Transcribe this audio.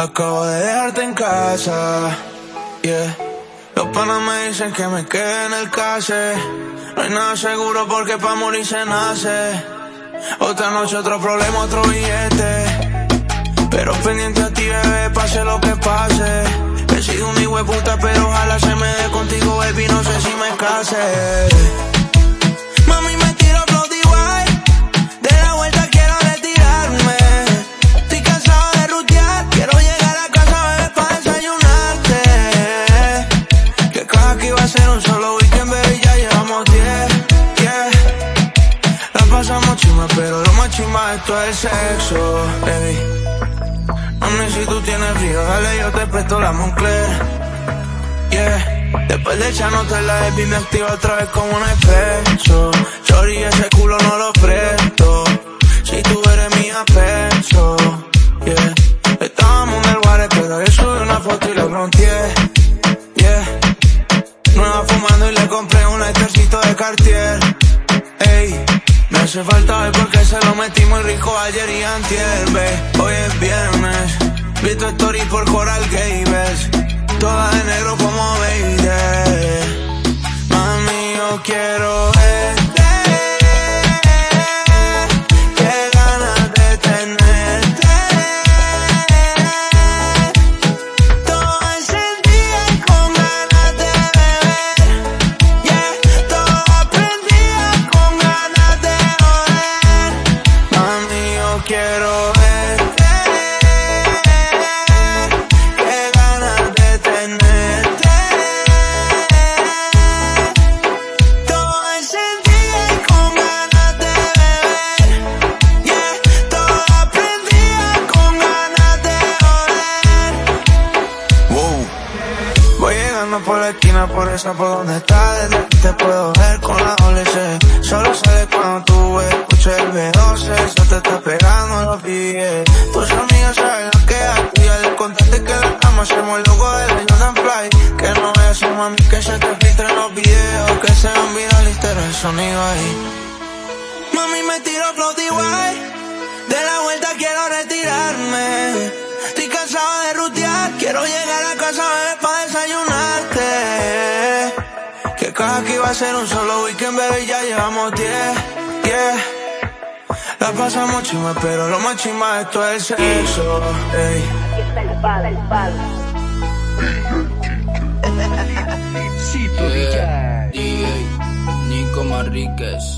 Acabo de dejarte en casa. Los panas me dicen que me quede en el case. No hay nada seguro porque pa' morir se nace. Otra noche, otro problema, otro billete. Pero pendiente a ti, bebé, pase lo que pase. He sido un hijo de puta, pero ojalá se me dé contigo, baby, no sé si me case. Es sexo, baby. Mami, si tú tienes frío, dale, yo te presto la Moncler. Yeah. Después de echarnos la baby me activa otra vez como un espejo. Chori, ese culo no lo presto. Si tú eres mi pecho, yeah. Estábamos en el water, pero yo subí una foto y lo bronceé, yeah. Nueva fumando y le compré un ejército de Cartier, hace falta ver porque se lo metí muy rico ayer y antier, ve. Hoy es viernes, vi tu story por Coral Gables. Voy llegando por la esquina, por esa por donde está. Desde aquí te puedo ver con la OLC. Solo sale cuando tú escuchas el B12. Eso te está pegando tus amigas saben lo que hay. Y al contarte que la cama hacemos el logo de la Fly. Que no veas a mami que se te filtren los videos. Que sean viralistas el sonido ahí. Mami me tiro igual. De la vuelta quiero retirarme. Estoy cansado de rutear. Quiero llegar a ser un solo weekend, bebé, ya llevamos 10, yeah. La pasamos chima, pero lo más chima esto es el sexo. Ey. DJ, Nico Marríquez.